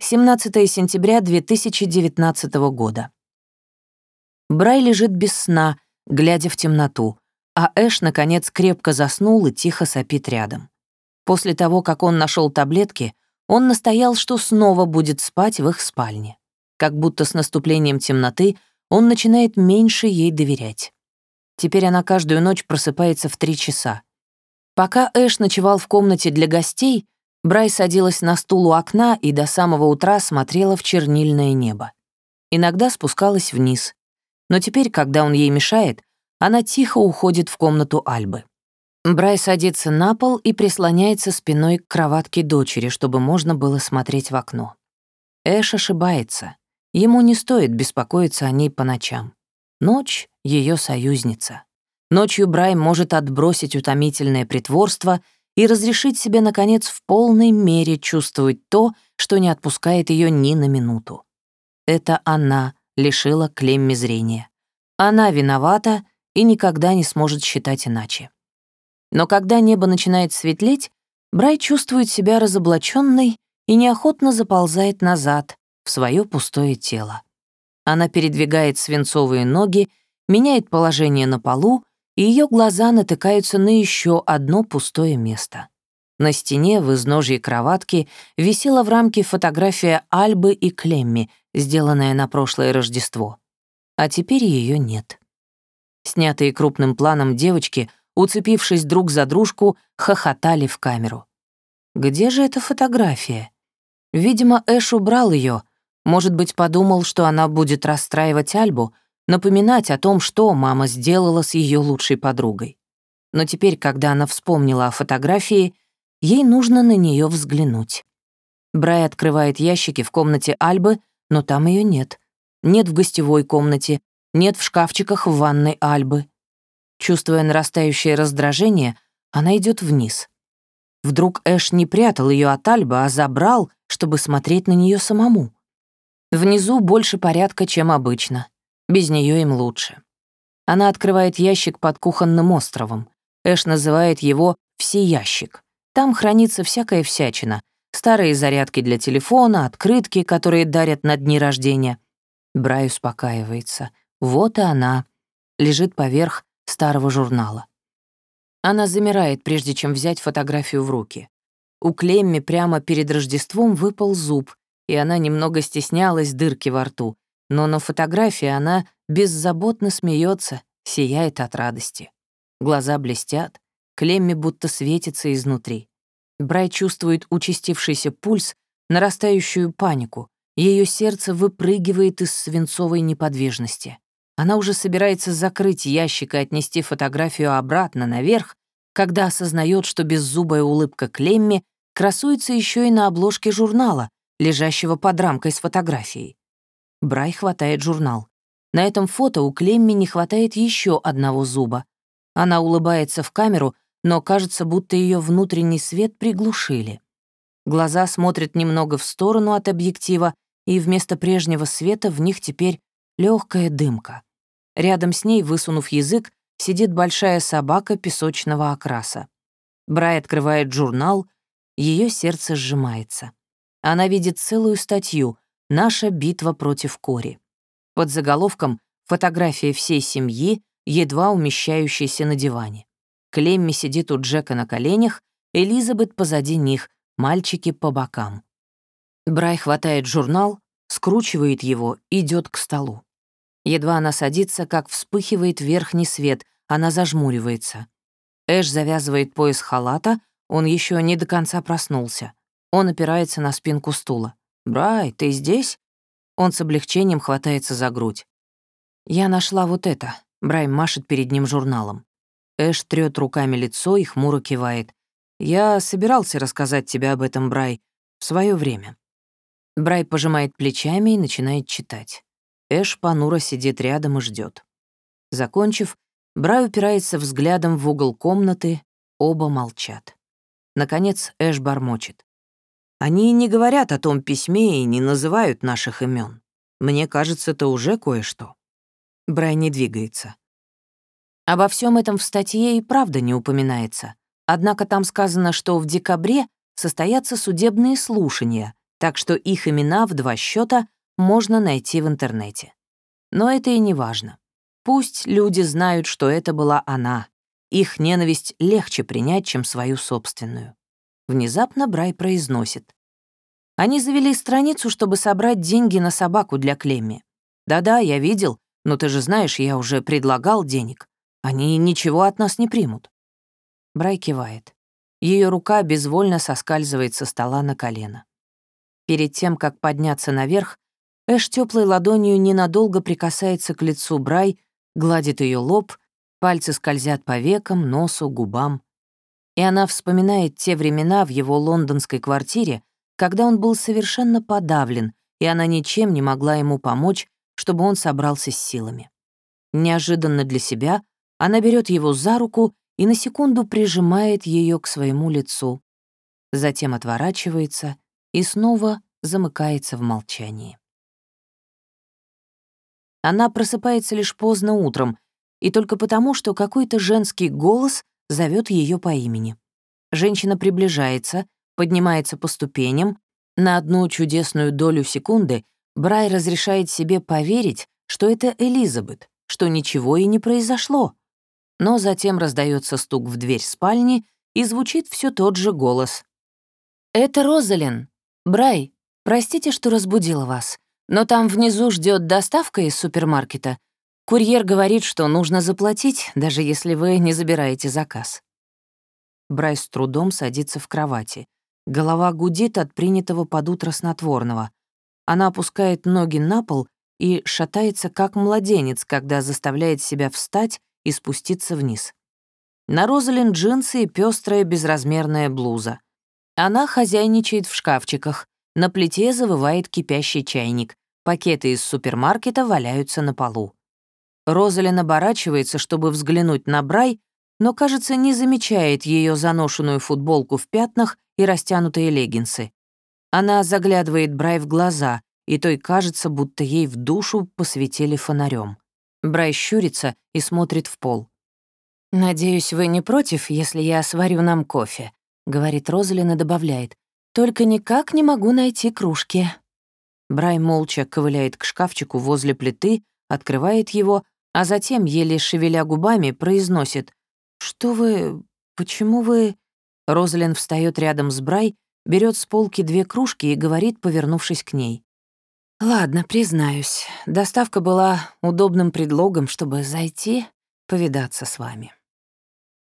17 сентября 2019 года. Брай лежит без сна, глядя в темноту, а Эш, наконец, крепко заснул и тихо сопит рядом. После того, как он нашел таблетки, он настоял, что снова будет спать в их спальне. Как будто с наступлением темноты он начинает меньше ей доверять. Теперь она каждую ночь просыпается в три часа. Пока Эш ночевал в комнате для гостей, Брай садилась на стул у окна и до самого утра смотрела в чернильное небо. Иногда спускалась вниз. Но теперь, когда он ей мешает, она тихо уходит в комнату Альбы. Брай садится на пол и прислоняется спиной к кроватке дочери, чтобы можно было смотреть в окно. Эш ошибается. Ему не стоит беспокоиться о ней по ночам. Ночь — ее союзница. Ночью Брай может отбросить утомительное притворство — и разрешить себе, наконец, в полной мере чувствовать то, что не отпускает ее ни на минуту. Это она лишила Клемми зрения. Она виновата и никогда не сможет считать иначе. Но когда небо начинает светлеть, Брай чувствует себя разоблаченной и неохотно заползает назад, в свое пустое тело. Она передвигает свинцовые ноги, меняет положение на полу и ее глаза натыкаются на еще одно пустое место. На стене в изножье кроватки висела в рамке фотография Альбы и Клемми, сделанная на прошлое Рождество. А теперь ее нет. Снятые крупным планом девочки, уцепившись друг за дружку, хохотали в камеру. Где же эта фотография? Видимо, Эш убрал ее. Может быть, подумал, что она будет расстраивать Альбу — напоминать о том, что мама сделала с ее лучшей подругой. Но теперь, когда она вспомнила о фотографии, ей нужно на нее взглянуть. Брай открывает ящики в комнате Альбы, но там ее нет. Нет в гостевой комнате, нет в шкафчиках в ванной Альбы. Чувствуя нарастающее раздражение, она идет вниз. Вдруг Эш не прятал ее от Альбы, а забрал, чтобы смотреть на нее самому. Внизу больше порядка, чем обычно. Без нее им лучше. Она открывает ящик под кухонным островом. Эш называет его «всеящик». Там хранится всякая всячина. Старые зарядки для телефона, открытки, которые дарят на дни рождения. Брай успокаивается. Вот и она. Лежит поверх старого журнала. Она замирает, прежде чем взять фотографию в руки. У Клемми прямо перед Рождеством выпал зуб, и она немного стеснялась дырки во рту, но на фотографии она беззаботно смеется, сияет от радости. Глаза блестят, Клемми будто светится изнутри. Брай чувствует участившийся пульс, нарастающую панику. Ее сердце выпрыгивает из свинцовой неподвижности. Она уже собирается закрыть ящик и отнести фотографию обратно наверх, когда осознает, что беззубая улыбка Клемми красуется еще и на обложке журнала, лежащего под рамкой с фотографией. Брай хватает журнал. На этом фото у Клемми не хватает еще одного зуба. Она улыбается в камеру, но кажется, будто ее внутренний свет приглушили. Глаза смотрят немного в сторону от объектива, и вместо прежнего света в них теперь легкая дымка. Рядом с ней, высунув язык, сидит большая собака песочного окраса. Брай открывает журнал, ее сердце сжимается. Она видит целую статью — Наша битва против Кори. Под заголовком «Фотография всей семьи, едва умещающаяся на диване». Клемми сидит у Джека на коленях, Элизабет позади них, мальчики по бокам. Брай хватает журнал, скручивает его, идет к столу. Едва она садится, как вспыхивает верхний свет, она зажмуривается. Эш завязывает пояс халата, он еще не до конца проснулся. Он опирается на спинку стула. «Брай, ты здесь?» Он с облегчением хватается за грудь. «Я нашла вот это». Брай машет перед ним журналом. Эш трёт руками лицо и хмуро кивает. «Я собирался рассказать тебе об этом, Брай, в свое время». Брай пожимает плечами и начинает читать. Эш понуро сидит рядом и ждет. Закончив, Брай упирается взглядом в угол комнаты, оба молчат. Наконец Эш бормочет. Они не говорят о том письме и не называют наших имен. Мне кажется, это уже кое-что. Брай не двигается. Обо всем этом в статье и правда не упоминается. Однако там сказано, что в декабре состоятся судебные слушания, так что их имена в два счета можно найти в интернете. Но это и не важно. Пусть люди знают, что это была она. Их ненависть легче принять, чем свою собственную. Внезапно Брай произносит. Они завели страницу, чтобы собрать деньги на собаку для Клемми. Да-да, я видел, но ты же знаешь, я уже предлагал денег. Они ничего от нас не примут. Брай кивает. Ее рука безвольно соскальзывает со стола на колено. Перед тем, как подняться наверх, Эш теплой ладонью ненадолго прикасается к лицу Брай, гладит ее лоб, пальцы скользят по векам, носу, губам. И она вспоминает те времена в его лондонской квартире, когда он был совершенно подавлен, и она ничем не могла ему помочь, чтобы он собрался с силами. Неожиданно для себя она берет его за руку и на секунду прижимает ее к своему лицу, затем отворачивается и снова замыкается в молчании. Она просыпается лишь поздно утром, и только потому, что какой-то женский голос зовет ее по имени. Женщина приближается, поднимается по ступеням. На одну чудесную долю секунды Брай разрешает себе поверить, что это Элизабет, что ничего и не произошло. Но затем раздается стук в дверь спальни, и звучит все тот же голос. «Это Розалин. Брай, простите, что разбудила вас. Но там внизу ждет доставка из супермаркета. Курьер говорит, что нужно заплатить, даже если вы не забираете заказ. Брайс с трудом садится в кровати. Голова гудит от принятого под утро снотворного. Она опускает ноги на пол и шатается, как младенец, когда заставляет себя встать и спуститься вниз. На Розалин джинсы и пестрая безразмерная блуза. Она хозяйничает в шкафчиках, на плите завывает кипящий чайник. Пакеты из супермаркета валяются на полу. Розалин оборачивается, чтобы взглянуть на Брай, но, кажется, не замечает ее заношенную футболку в пятнах и растянутые леггинсы. Она заглядывает Брай в глаза, и той кажется, будто ей в душу посветили фонарем. Брай щурится и смотрит в пол. «Надеюсь, вы не против, если я сварю нам кофе», — говорит Розалин и добавляет. Только никак не могу найти кружки. Брай молча ковыляет к шкафчику возле плиты, открывает его, а затем, еле шевеля губами, произносит «Что вы... почему вы...» Розалин встает рядом с Брай, берет с полки две кружки и говорит, повернувшись к ней. «Ладно, признаюсь, доставка была удобным предлогом, чтобы зайти, повидаться с вами».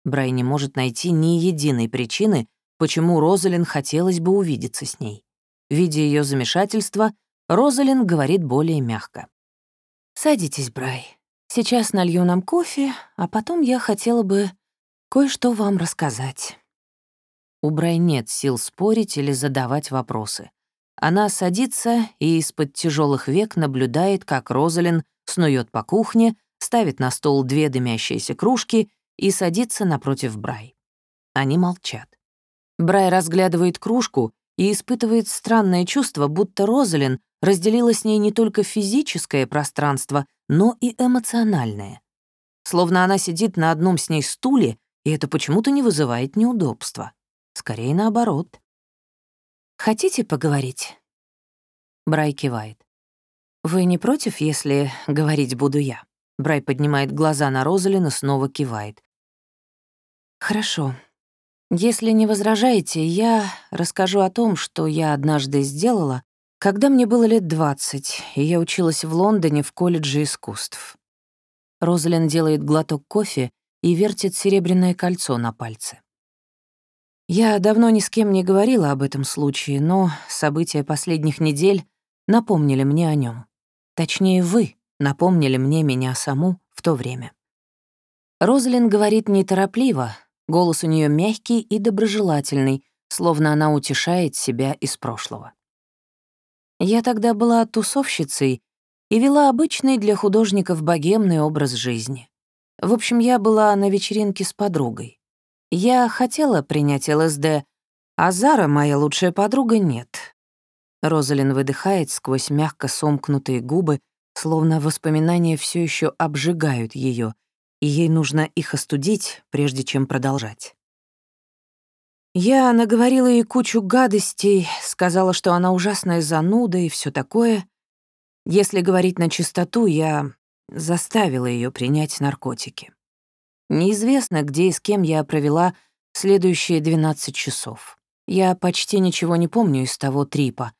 Брай не может найти ни единой причины, почему Розалин хотелось бы увидеться с ней. Видя ее замешательство, Розалин говорит более мягко. «Садитесь, Брай. Сейчас налью нам кофе, а потом я хотела бы кое-что вам рассказать». У Брай нет сил спорить или задавать вопросы. Она садится и из-под тяжелых век наблюдает, как Розалин снует по кухне, ставит на стол две дымящиеся кружки и садится напротив Брай. Они молчат. Брай разглядывает кружку и испытывает странное чувство, будто Розалин разделила с ней не только физическое пространство, но и эмоциональное. Словно она сидит на одном с ней стуле, и это почему-то не вызывает неудобства. Скорее наоборот. «Хотите поговорить?» Брай кивает. «Вы не против, если говорить буду я?» Брай поднимает глаза на Розалин и снова кивает. «Хорошо», если не возражаете, я расскажу о том, что я однажды сделала, когда мне было лет 20, и я училась в Лондоне в колледже искусств. Розалин делает глоток кофе и вертит серебряное кольцо на пальце. Я давно ни с кем не говорила об этом случае, но события последних недель напомнили мне о нем. Точнее, вы напомнили мне меня саму в то время. Розалин говорит неторопливо, Голос у нее мягкий и доброжелательный, словно она утешает себя из прошлого. Я тогда была тусовщицей и вела обычный для художников богемный образ жизни. В общем, я была на вечеринке с подругой. Я хотела принять ЛСД, а Зара, моя лучшая подруга, нет. Розалин выдыхает сквозь мягко сомкнутые губы, словно воспоминания все еще обжигают ее, и ей нужно их остудить, прежде чем продолжать. Я наговорила ей кучу гадостей, сказала, что она ужасная зануда и все такое. Если говорить на чистоту, я заставила ее принять наркотики. Неизвестно, где и с кем я провела следующие 12 часов. Я почти ничего не помню из того трипа.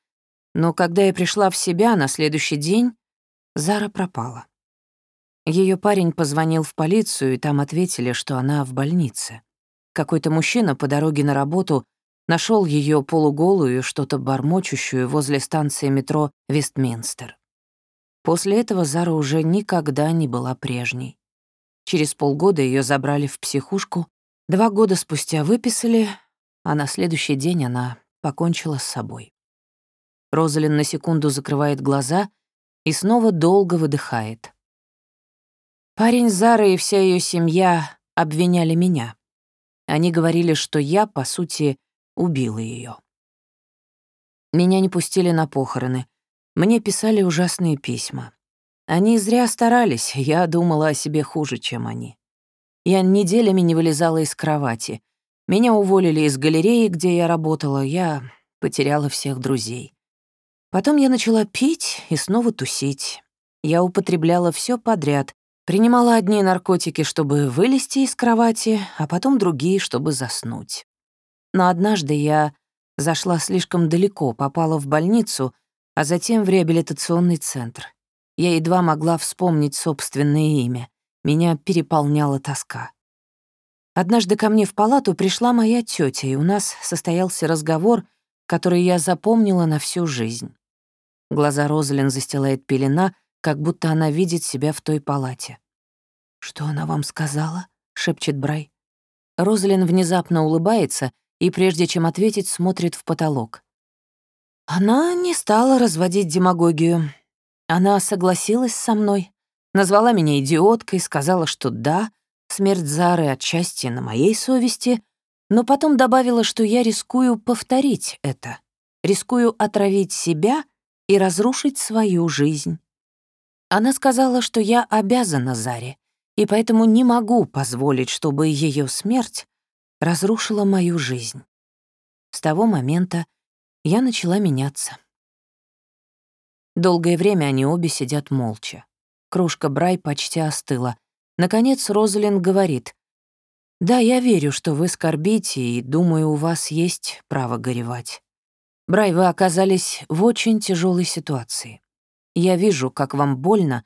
Но когда я пришла в себя на следующий день, Зара пропала. Ее парень позвонил в полицию, и там ответили, что она в больнице. Какой-то мужчина по дороге на работу нашел ее полуголую, что-то бормочущую возле станции метро Вестминстер. После этого Зара уже никогда не была прежней. Через полгода ее забрали в психушку, два года спустя выписали, а на следующий день она покончила с собой. Розалин на секунду закрывает глаза и снова долго выдыхает. Парень Зары и вся ее семья обвиняли меня. Они говорили, что я, по сути, убила ее. Меня не пустили на похороны. Мне писали ужасные письма. Они зря старались, я думала о себе хуже, чем они. Я неделями не вылезала из кровати. Меня уволили из галереи, где я работала, я потеряла всех друзей. Потом я начала пить и снова тусить. Я употребляла все подряд, Принимала одни наркотики, чтобы вылезти из кровати, а потом другие, чтобы заснуть. Но однажды я зашла слишком далеко, попала в больницу, а затем в реабилитационный центр. Я едва могла вспомнить собственное имя. Меня переполняла тоска. Однажды ко мне в палату пришла моя тетя, и у нас состоялся разговор, который я запомнила на всю жизнь. Глаза Розалин застилает пелена — как будто она видит себя в той палате. «Что она вам сказала?» — шепчет Брай. Розалин внезапно улыбается и, прежде чем ответить, смотрит в потолок. Она не стала разводить демагогию. Она согласилась со мной, назвала меня идиоткой, сказала, что да, смерть Зары отчасти на моей совести, но потом добавила, что я рискую повторить это, рискую отравить себя и разрушить свою жизнь. Она сказала, что я обязана Заре, и поэтому не могу позволить, чтобы ее смерть разрушила мою жизнь. С того момента я начала меняться. Долгое время они обе сидят молча. Кружка Брай почти остыла. Наконец Розалин говорит, «Да, я верю, что вы скорбите, и думаю, у вас есть право горевать. Брай, вы оказались в очень тяжелой ситуации. Я вижу, как вам больно,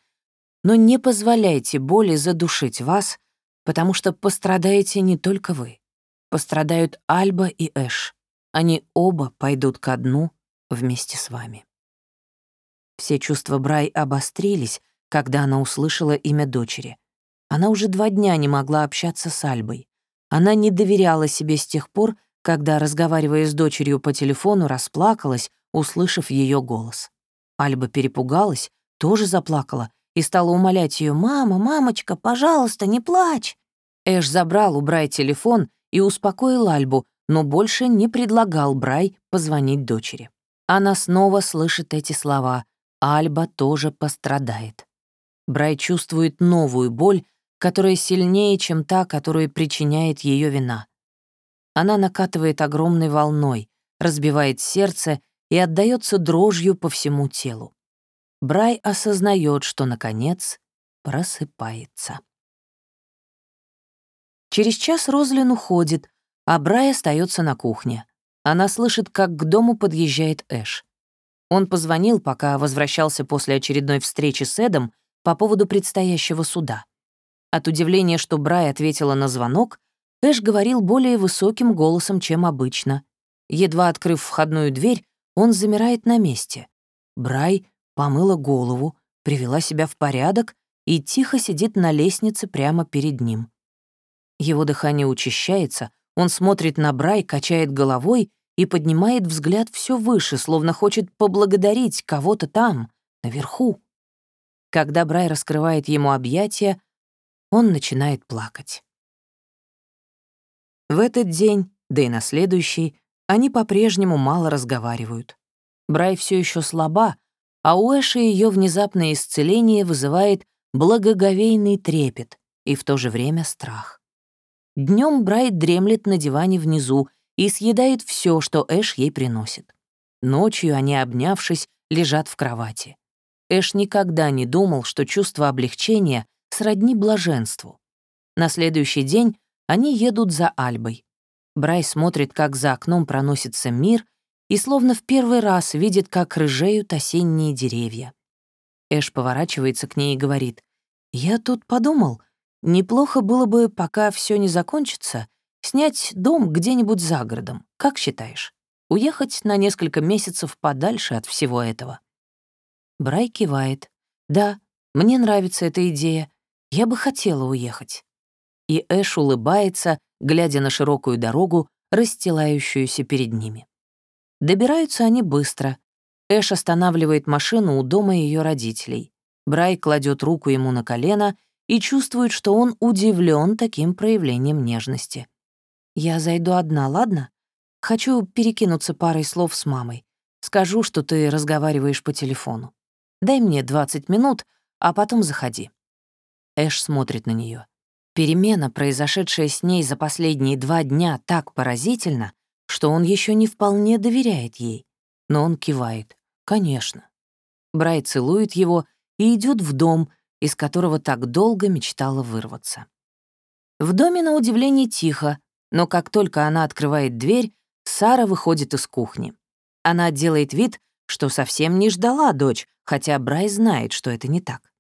но не позволяйте боли задушить вас, потому что пострадаете не только вы. Пострадают Альба и Эш. Они оба пойдут ко дну вместе с вами. Все чувства Брай обострились, когда она услышала имя дочери. Она уже два дня не могла общаться с Альбой. Она не доверяла себе с тех пор, когда, разговаривая с дочерью по телефону, расплакалась, услышав ее голос. Альба перепугалась, тоже заплакала и стала умолять ее «Мама, мамочка, пожалуйста, не плачь!» Эш забрал у Брай телефон и успокоил Альбу, но больше не предлагал Брай позвонить дочери. Она снова слышит эти слова «Альба тоже пострадает». Брай чувствует новую боль, которая сильнее, чем та, которую причиняет ее вина. Она накатывает огромной волной, разбивает сердце и отдается дрожью по всему телу. Брай осознает, что, наконец, просыпается. Через час Розлин уходит, а Брай остается на кухне. Она слышит, как к дому подъезжает Эш. Он позвонил, пока возвращался после очередной встречи с Эдом по поводу предстоящего суда. От удивления, что Брай ответила на звонок, Эш говорил более высоким голосом, чем обычно. Едва открыв входную дверь, он замирает на месте. Брай помыла голову, привела себя в порядок и тихо сидит на лестнице прямо перед ним. Его дыхание учащается, он смотрит на Брай, качает головой и поднимает взгляд все выше, словно хочет поблагодарить кого-то там, наверху. Когда Брай раскрывает ему объятия, он начинает плакать. В этот день, да и на следующий, они по-прежнему мало разговаривают. Брай все еще слаба, а у Эши ее внезапное исцеление вызывает благоговейный трепет и в то же время страх. Днем Брайт дремлет на диване внизу и съедает все, что Эш ей приносит. Ночью они, обнявшись, лежат в кровати. Эш никогда не думал, что чувство облегчения сродни блаженству. На следующий день они едут за Альбой. Брай смотрит, как за окном проносится мир, и словно в первый раз видит, как рыжеют осенние деревья. Эш поворачивается к ней и говорит, «Я тут подумал, неплохо было бы, пока все не закончится, снять дом где-нибудь за городом. Как считаешь? Уехать на несколько месяцев подальше от всего этого?» Брай кивает. «Да, мне нравится эта идея. Я бы хотела уехать». И Эш улыбается, глядя на широкую дорогу, расстилающуюся перед ними. Добираются они быстро. Эш останавливает машину у дома ее родителей. Брай кладет руку ему на колено и чувствует, что он удивлен таким проявлением нежности. «Я зайду одна, ладно? Хочу перекинуться парой слов с мамой. Скажу, что ты разговариваешь по телефону. Дай мне 20 минут, а потом заходи». Эш смотрит на нее. Перемена, произошедшая с ней за последние два дня, так поразительна, что он еще не вполне доверяет ей. Но он кивает. «Конечно». Брай целует его и идет в дом, из которого так долго мечтала вырваться. В доме, на удивление, тихо, но как только она открывает дверь, Сара выходит из кухни. Она делает вид, что совсем не ждала дочь, хотя Брай знает, что это не так.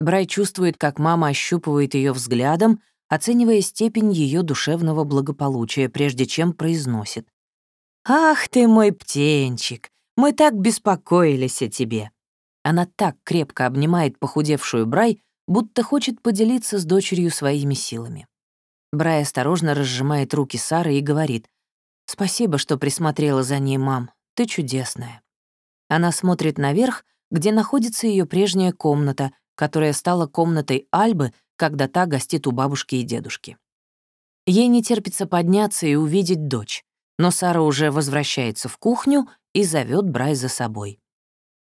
Брай чувствует, как мама ощупывает ее взглядом, оценивая степень ее душевного благополучия, прежде чем произносит. «Ах ты мой птенчик, мы так беспокоились о тебе». Она так крепко обнимает похудевшую Брай, будто хочет поделиться с дочерью своими силами. Брай осторожно разжимает руки Сары и говорит, «Спасибо, что присмотрела за ней, мам, ты чудесная». Она смотрит наверх, где находится ее прежняя комната, которая стала комнатой Альбы, когда та гостит у бабушки и дедушки. Ей не терпится подняться и увидеть дочь, но Сара уже возвращается в кухню и зовет Брай за собой.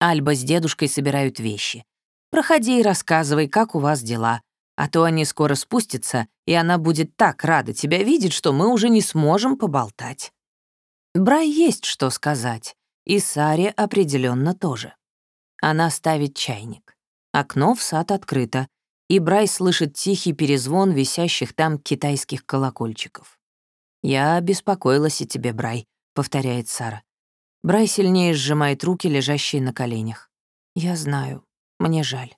Альба с дедушкой собирают вещи. «Проходи и рассказывай, как у вас дела, а то они скоро спустятся, и она будет так рада тебя видеть, что мы уже не сможем поболтать». Брай есть что сказать, и Саре определенно тоже. Она ставит чайник. Окно в сад открыто, и Брай слышит тихий перезвон висящих там китайских колокольчиков. «Я беспокоилась о тебе, Брай», — повторяет Сара. Брай сильнее сжимает руки, лежащие на коленях. «Я знаю. Мне жаль».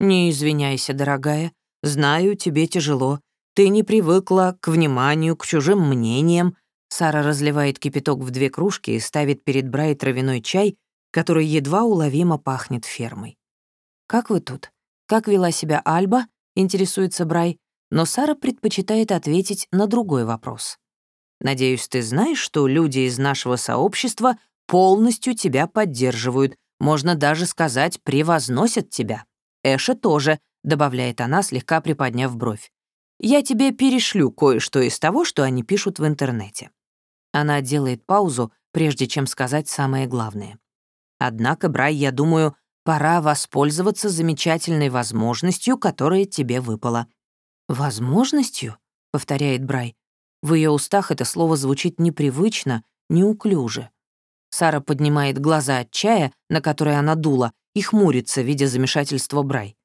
«Не извиняйся, дорогая. Знаю, тебе тяжело. Ты не привыкла к вниманию, к чужим мнениям, Сара разливает кипяток в две кружки и ставит перед Брай травяной чай, который едва уловимо пахнет фермой. «Как вы тут? Как вела себя Альба?» — интересуется Брай, но Сара предпочитает ответить на другой вопрос. «Надеюсь, ты знаешь, что люди из нашего сообщества полностью тебя поддерживают, можно даже сказать, превозносят тебя. Эша тоже», — добавляет она, слегка приподняв бровь. «Я тебе перешлю кое-что из того, что они пишут в интернете». Она делает паузу, прежде чем сказать самое главное. Однако, Брай, я думаю, пора воспользоваться замечательной возможностью, которая тебе выпала. «Возможностью?» — повторяет Брай. В ее устах это слово звучит непривычно, неуклюже. Сара поднимает глаза от чая, на который она дула, и хмурится, видя замешательство Брай.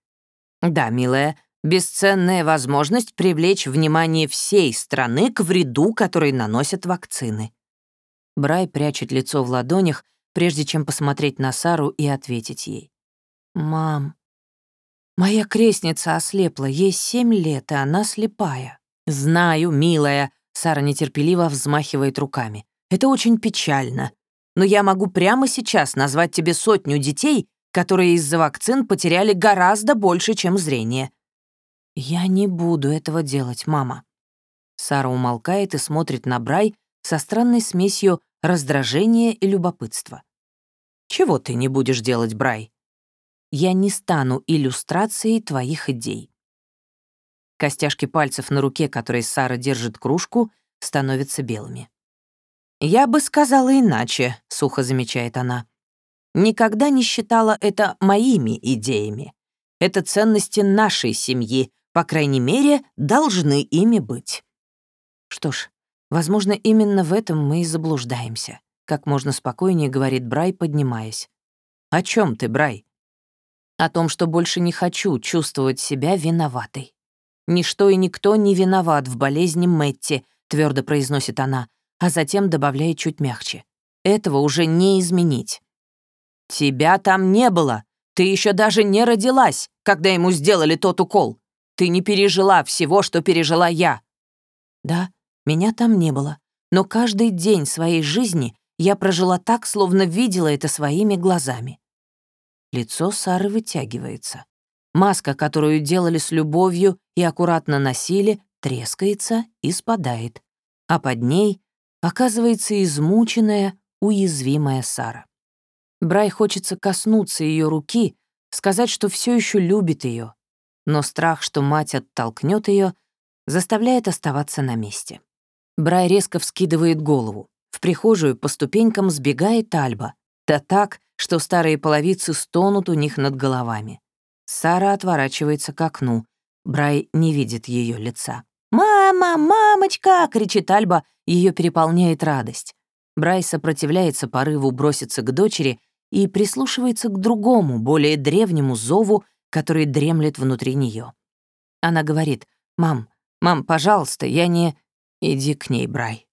«Да, милая, Бесценная возможность привлечь внимание всей страны к вреду, который наносят вакцины. Брай прячет лицо в ладонях, прежде чем посмотреть на Сару и ответить ей. «Мам, моя крестница ослепла, ей семь лет, и она слепая». «Знаю, милая», — Сара нетерпеливо взмахивает руками. «Это очень печально. Но я могу прямо сейчас назвать тебе сотню детей, которые из-за вакцин потеряли гораздо больше, чем зрение. «Я не буду этого делать, мама». Сара умолкает и смотрит на Брай со странной смесью раздражения и любопытства. «Чего ты не будешь делать, Брай?» «Я не стану иллюстрацией твоих идей». Костяшки пальцев на руке, которой Сара держит кружку, становятся белыми. «Я бы сказала иначе», — сухо замечает она. «Никогда не считала это моими идеями. Это ценности нашей семьи, по крайней мере, должны ими быть. Что ж, Возможно, именно в этом мы и заблуждаемся, как можно спокойнее говорит Брай, поднимаясь. «О чем ты, Брай?» «О том, что больше не хочу чувствовать себя виноватой. Ничто и никто не виноват в болезни Мэтти», — твердо произносит она, а затем добавляет чуть мягче. «Этого уже не изменить». «Тебя там не было! Ты еще даже не родилась, когда ему сделали тот укол! Ты не пережила всего, что пережила я!» «Да, меня там не было, но каждый день своей жизни я прожила так, словно видела это своими глазами». Лицо Сары вытягивается. Маска, которую делали с любовью и аккуратно носили, трескается и спадает, а под ней оказывается измученная, уязвимая Сара. Брай хочется коснуться ее руки, сказать, что все еще любит ее, но страх, что мать оттолкнет ее, заставляет оставаться на месте. Брай резко вскидывает голову. В прихожую по ступенькам сбегает Альба, да так, что старые половицы стонут у них над головами. Сара отворачивается к окну. Брай не видит ее лица. «Мама, мамочка!» — кричит Альба, ее переполняет радость. Брай сопротивляется порыву броситься к дочери и прислушивается к другому, более древнему зову, который дремлет внутри нее. Она говорит, «Мам, мам, пожалуйста, я не...» «Иди к ней, Брай.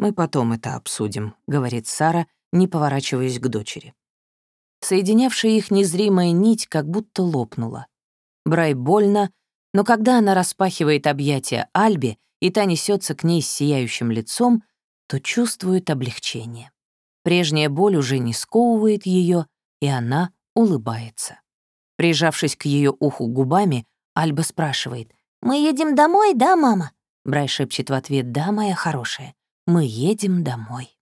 Мы потом это обсудим», — говорит Сара, не поворачиваясь к дочери. Соединявшая их незримая нить как будто лопнула. Брай больно, но когда она распахивает объятия Альбе, и та несется к ней с сияющим лицом, то чувствует облегчение. Прежняя боль уже не сковывает ее, и она улыбается. Прижавшись к ее уху губами, Альба спрашивает, «Мы едем домой, да, мама?» Брай шепчет в ответ, «Да, моя хорошая, мы едем домой».